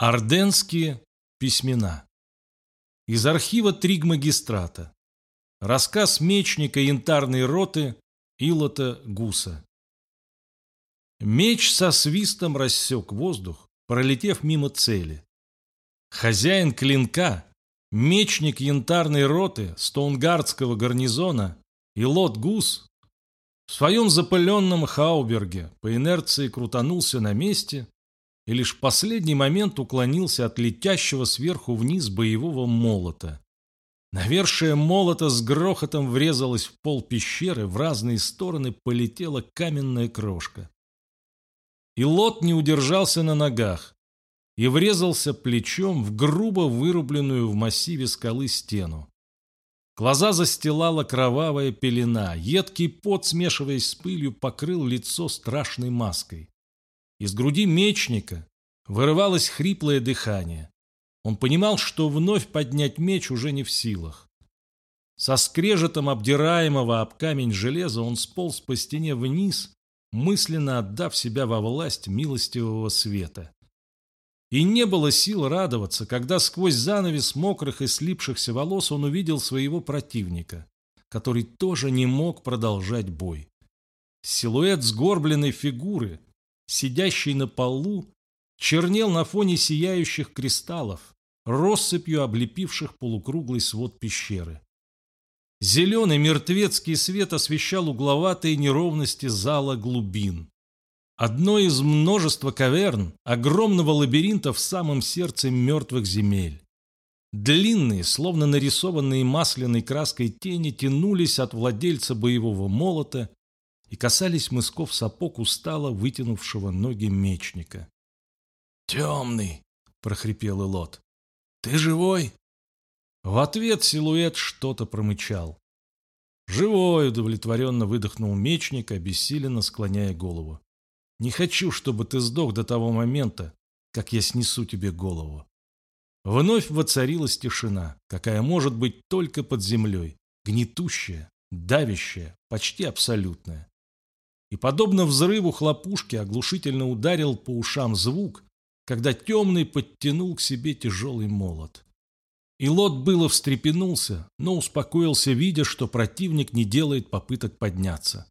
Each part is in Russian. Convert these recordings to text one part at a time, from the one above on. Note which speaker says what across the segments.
Speaker 1: Орденские письмена. Из архива Тригмагистрата. Рассказ мечника янтарной роты Илота Гуса. Меч со свистом рассек воздух, пролетев мимо цели. Хозяин клинка, мечник янтарной роты Стоунгардского гарнизона Илот Гус в своем запыленном хауберге по инерции крутанулся на месте и лишь в последний момент уклонился от летящего сверху вниз боевого молота. Навершие молота с грохотом врезалось в пол пещеры, в разные стороны полетела каменная крошка. И лот не удержался на ногах и врезался плечом в грубо вырубленную в массиве скалы стену. Глаза застилала кровавая пелена, едкий пот, смешиваясь с пылью, покрыл лицо страшной маской. Из груди мечника вырывалось хриплое дыхание. Он понимал, что вновь поднять меч уже не в силах. Со скрежетом обдираемого об камень железа он сполз по стене вниз, мысленно отдав себя во власть милостивого света. И не было сил радоваться, когда сквозь занавес мокрых и слипшихся волос он увидел своего противника, который тоже не мог продолжать бой. Силуэт сгорбленной фигуры, сидящий на полу, чернел на фоне сияющих кристаллов, россыпью облепивших полукруглый свод пещеры. Зеленый мертвецкий свет освещал угловатые неровности зала глубин. Одно из множества каверн, огромного лабиринта в самом сердце мертвых земель. Длинные, словно нарисованные масляной краской тени, тянулись от владельца боевого молота и касались мысков сапог устало вытянувшего ноги мечника. «Темный!» — прохрипел Илот. «Ты живой?» В ответ силуэт что-то промычал. «Живой!» — удовлетворенно выдохнул мечник, обессиленно склоняя голову. «Не хочу, чтобы ты сдох до того момента, как я снесу тебе голову». Вновь воцарилась тишина, какая может быть только под землей, гнетущая, давящая, почти абсолютная и, подобно взрыву хлопушки, оглушительно ударил по ушам звук, когда темный подтянул к себе тяжелый молот. И лот было встрепенулся, но успокоился, видя, что противник не делает попыток подняться.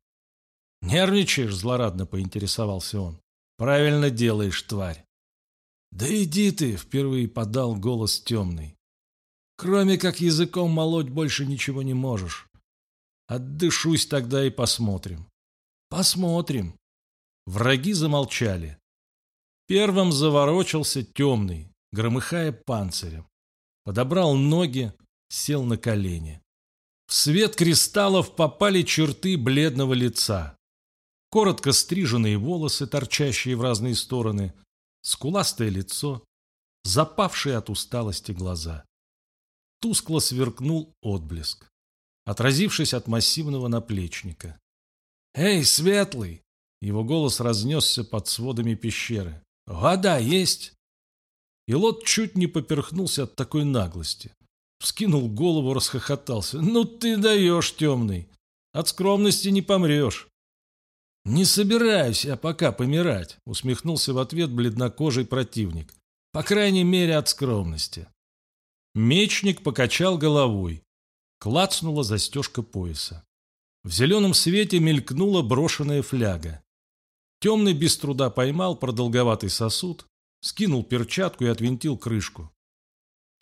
Speaker 1: «Нервничаешь?» – злорадно поинтересовался он. «Правильно делаешь, тварь». «Да иди ты!» – впервые подал голос темный. «Кроме как языком молоть больше ничего не можешь. Отдышусь тогда и посмотрим». Посмотрим. Враги замолчали. Первым заворочился темный, громыхая панцирем. Подобрал ноги, сел на колени. В свет кристаллов попали черты бледного лица. Коротко стриженные волосы, торчащие в разные стороны, скуластое лицо, запавшие от усталости глаза. Тускло сверкнул отблеск, отразившись от массивного наплечника. «Эй, Светлый!» Его голос разнесся под сводами пещеры. «Вода есть?» И лот чуть не поперхнулся от такой наглости. Вскинул голову, расхохотался. «Ну ты даешь, темный! От скромности не помрешь!» «Не собираюсь я пока помирать», — усмехнулся в ответ бледнокожий противник. «По крайней мере, от скромности». Мечник покачал головой. Клацнула застежка пояса. В зеленом свете мелькнула брошенная фляга. Темный без труда поймал продолговатый сосуд, скинул перчатку и отвинтил крышку.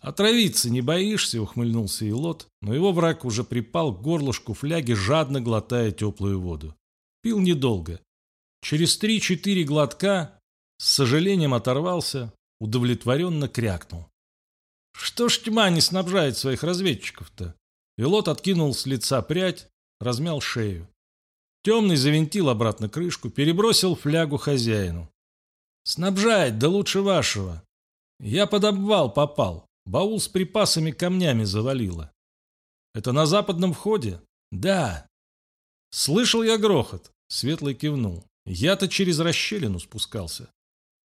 Speaker 1: «Отравиться не боишься?» — ухмыльнулся Илот, но его враг уже припал к горлышку фляги, жадно глотая теплую воду. Пил недолго. Через три-четыре глотка с сожалением оторвался, удовлетворенно крякнул. «Что ж тьма не снабжает своих разведчиков-то?» Илот откинул с лица прядь, размял шею. Темный завинтил обратно крышку, перебросил флягу хозяину. «Снабжает, да лучше вашего. Я под обвал попал, баул с припасами камнями завалило. Это на западном входе? Да. Слышал я грохот, Светлый кивнул. Я-то через расщелину спускался.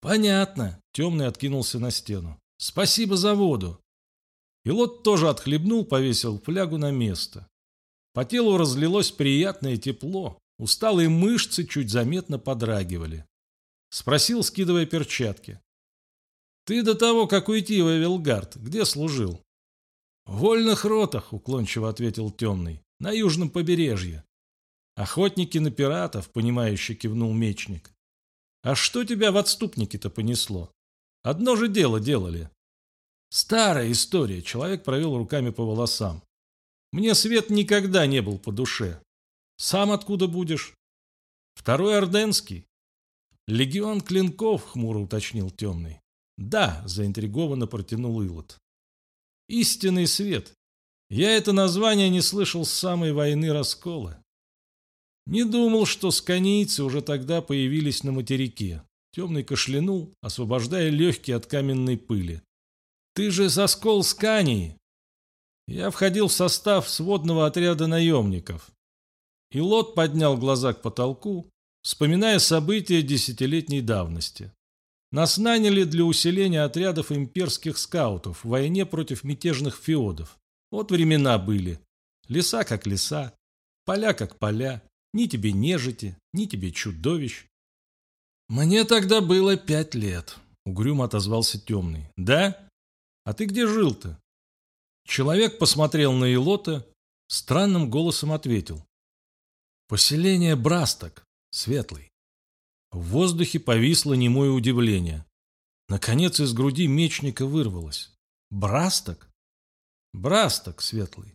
Speaker 1: Понятно, темный откинулся на стену. Спасибо за воду. Пилот тоже отхлебнул, повесил флягу на место. По телу разлилось приятное тепло, усталые мышцы чуть заметно подрагивали. Спросил, скидывая перчатки. Ты до того, как уйти в Эвелгард, где служил? В вольных ротах, уклончиво ответил темный, на южном побережье. Охотники на пиратов, понимающе кивнул мечник. А что тебя в отступники-то понесло? Одно же дело делали. Старая история, человек провел руками по волосам. Мне свет никогда не был по душе. Сам откуда будешь? Второй Орденский. Легион клинков, хмуро уточнил темный. Да, заинтригованно протянул Илот. Истинный свет. Я это название не слышал с самой войны раскола. Не думал, что сканийцы уже тогда появились на материке. Темный кашлянул, освобождая легкие от каменной пыли. Ты же соскол Скании. Я входил в состав сводного отряда наемников. И Лот поднял глаза к потолку, вспоминая события десятилетней давности. Нас наняли для усиления отрядов имперских скаутов в войне против мятежных феодов. Вот времена были. Леса как леса, поля как поля, ни тебе нежити, ни тебе чудовищ. Мне тогда было пять лет, угрюмо отозвался темный. Да? А ты где жил-то? Человек посмотрел на Илота, странным голосом ответил. Поселение Брасток, светлый. В воздухе повисло немое удивление. Наконец из груди мечника вырвалось. Брасток? Брасток, светлый.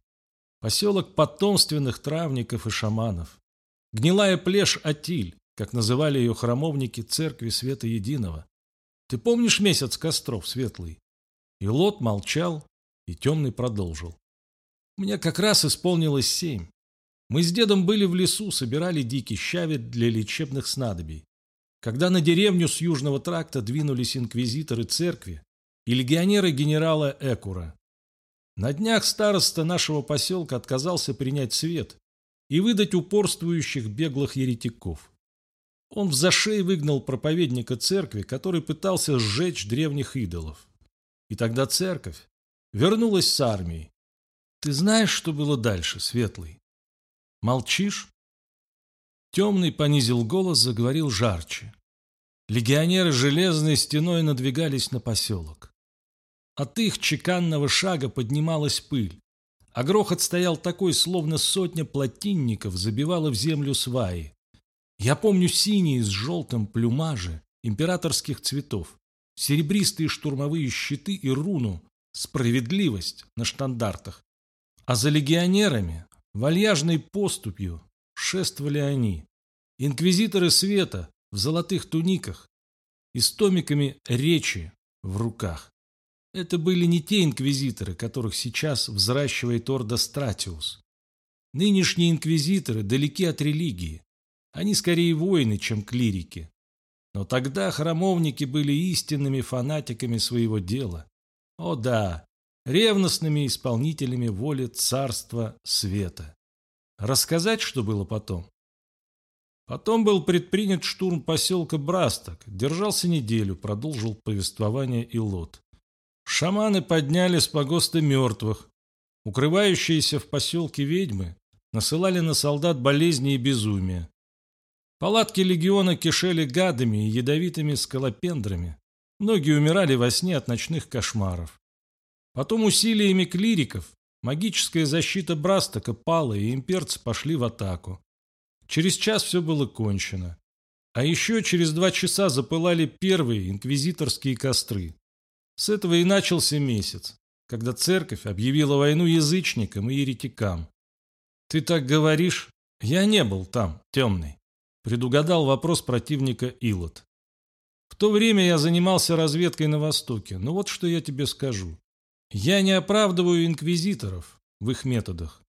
Speaker 1: Поселок потомственных травников и шаманов. Гнилая плешь Атиль, как называли ее храмовники церкви Света Единого. Ты помнишь месяц костров, светлый? И Лот молчал, и темный продолжил. Мне как раз исполнилось семь. Мы с дедом были в лесу, собирали дикий щавель для лечебных снадобий. Когда на деревню с южного тракта двинулись инквизиторы церкви и легионеры генерала Экура. На днях староста нашего поселка отказался принять свет и выдать упорствующих беглых еретиков. Он в зашей выгнал проповедника церкви, который пытался сжечь древних идолов. И тогда церковь вернулась с армией. Ты знаешь, что было дальше, Светлый? Молчишь? Темный понизил голос, заговорил жарче. Легионеры железной стеной надвигались на поселок. От их чеканного шага поднималась пыль, а грохот стоял такой, словно сотня плотинников забивала в землю сваи. Я помню синие с желтым плюмажи императорских цветов, серебристые штурмовые щиты и руну «Справедливость» на штандартах. А за легионерами, вальяжной поступью, шествовали они. Инквизиторы света в золотых туниках и с томиками речи в руках. Это были не те инквизиторы, которых сейчас взращивает Орда Стратиус. Нынешние инквизиторы далеки от религии. Они скорее воины, чем клирики. Но тогда храмовники были истинными фанатиками своего дела. О да, ревностными исполнителями воли Царства Света. Рассказать, что было потом? Потом был предпринят штурм поселка Брасток. Держался неделю, продолжил повествование Илот. Шаманы подняли с погоста мертвых. Укрывающиеся в поселке ведьмы насылали на солдат болезни и безумие. Палатки легиона кишели гадами и ядовитыми скалопендрами. Многие умирали во сне от ночных кошмаров. Потом усилиями клириков магическая защита Брастока пала, и имперцы пошли в атаку. Через час все было кончено. А еще через два часа запылали первые инквизиторские костры. С этого и начался месяц, когда церковь объявила войну язычникам и еретикам. «Ты так говоришь? Я не был там, темный», – предугадал вопрос противника Илот. «В то время я занимался разведкой на Востоке, но вот что я тебе скажу. Я не оправдываю инквизиторов в их методах,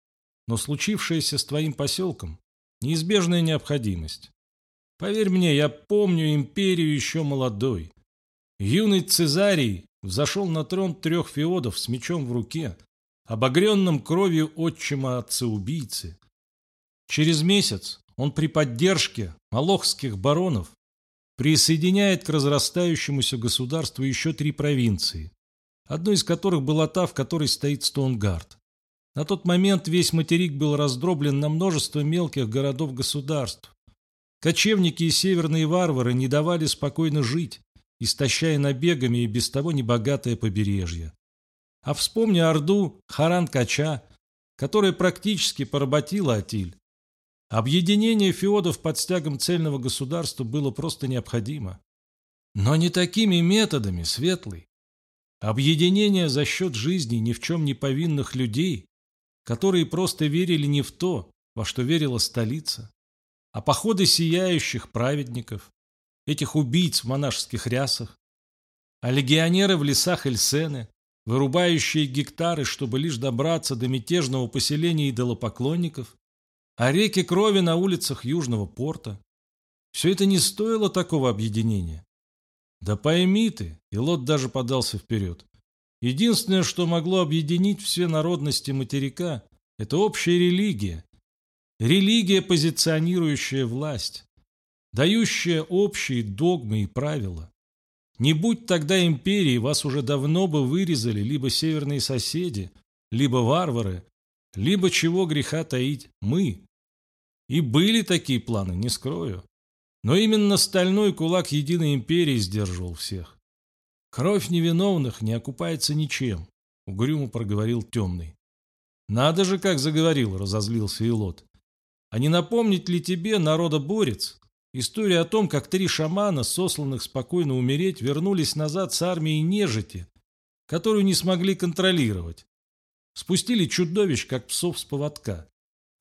Speaker 1: но случившееся с твоим поселком Неизбежная необходимость. Поверь мне, я помню империю еще молодой. Юный Цезарий взошел на трон трех феодов с мечом в руке, обогренным кровью отчима отца-убийцы. Через месяц он при поддержке малохских баронов присоединяет к разрастающемуся государству еще три провинции, одной из которых была та, в которой стоит Стоунгард. На тот момент весь материк был раздроблен на множество мелких городов-государств. Кочевники и северные варвары не давали спокойно жить истощая набегами и без того небогатое побережье. А вспомни Орду Харан-Кача, которая практически поработила Атиль. Объединение феодов под стягом цельного государства было просто необходимо. Но не такими методами, Светлый. Объединение за счет жизни ни в чем не повинных людей, которые просто верили не в то, во что верила столица, а походы сияющих праведников, этих убийц в монашеских рясах, а легионеры в лесах Эльсены, вырубающие гектары, чтобы лишь добраться до мятежного поселения идолопоклонников, а реки крови на улицах Южного порта. Все это не стоило такого объединения. Да пойми ты, и Лот даже подался вперед. Единственное, что могло объединить все народности материка, это общая религия. Религия, позиционирующая власть, дающая общие догмы и правила. Не будь тогда империи, вас уже давно бы вырезали либо северные соседи, либо варвары, либо чего греха таить мы. И были такие планы, не скрою. Но именно стальной кулак единой империи сдерживал всех. Кровь невиновных не окупается ничем, угрюмо проговорил темный. Надо же, как заговорил, разозлился Илот. А не напомнить ли тебе, народоборец, история о том, как три шамана, сосланных спокойно умереть, вернулись назад с армией нежити, которую не смогли контролировать. Спустили чудовищ, как псов с поводка,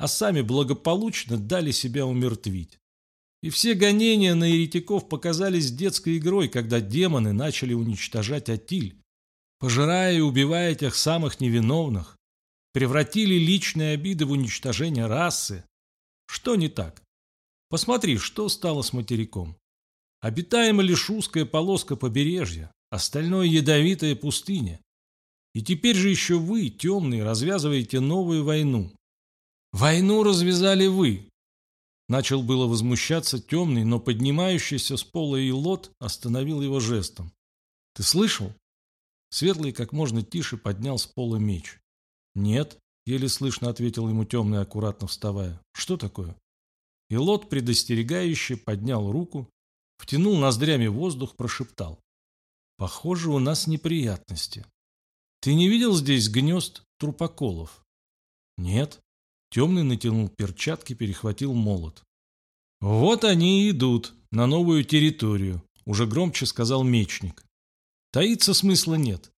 Speaker 1: а сами благополучно дали себя умертвить. И все гонения на еретиков показались детской игрой, когда демоны начали уничтожать Атиль, пожирая и убивая тех самых невиновных, превратили личные обиды в уничтожение расы. Что не так? Посмотри, что стало с материком. Обитаема лишь узкая полоска побережья, остальное ядовитая пустыня. И теперь же еще вы, темные, развязываете новую войну. Войну развязали вы, Начал было возмущаться темный, но поднимающийся с пола Илот остановил его жестом. «Ты слышал?» Светлый как можно тише поднял с пола меч. «Нет», — еле слышно ответил ему темный, аккуратно вставая. «Что такое?» Илот, предостерегающе, поднял руку, втянул ноздрями воздух, прошептал. «Похоже, у нас неприятности. Ты не видел здесь гнезд трупоколов?» «Нет», Темный натянул перчатки, перехватил молот. «Вот они и идут на новую территорию», — уже громче сказал мечник. «Таиться смысла нет.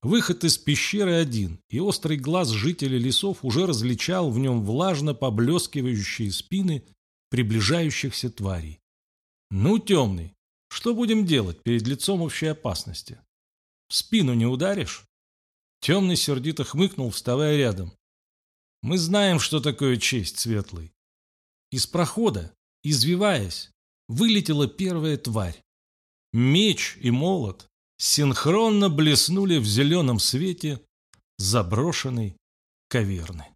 Speaker 1: Выход из пещеры один, и острый глаз жителей лесов уже различал в нем влажно поблескивающие спины приближающихся тварей. Ну, темный, что будем делать перед лицом общей опасности? В спину не ударишь?» Темный сердито хмыкнул, вставая рядом. Мы знаем, что такое честь, Светлый. Из прохода, извиваясь, вылетела первая тварь. Меч и молот синхронно блеснули в зеленом свете заброшенной каверны.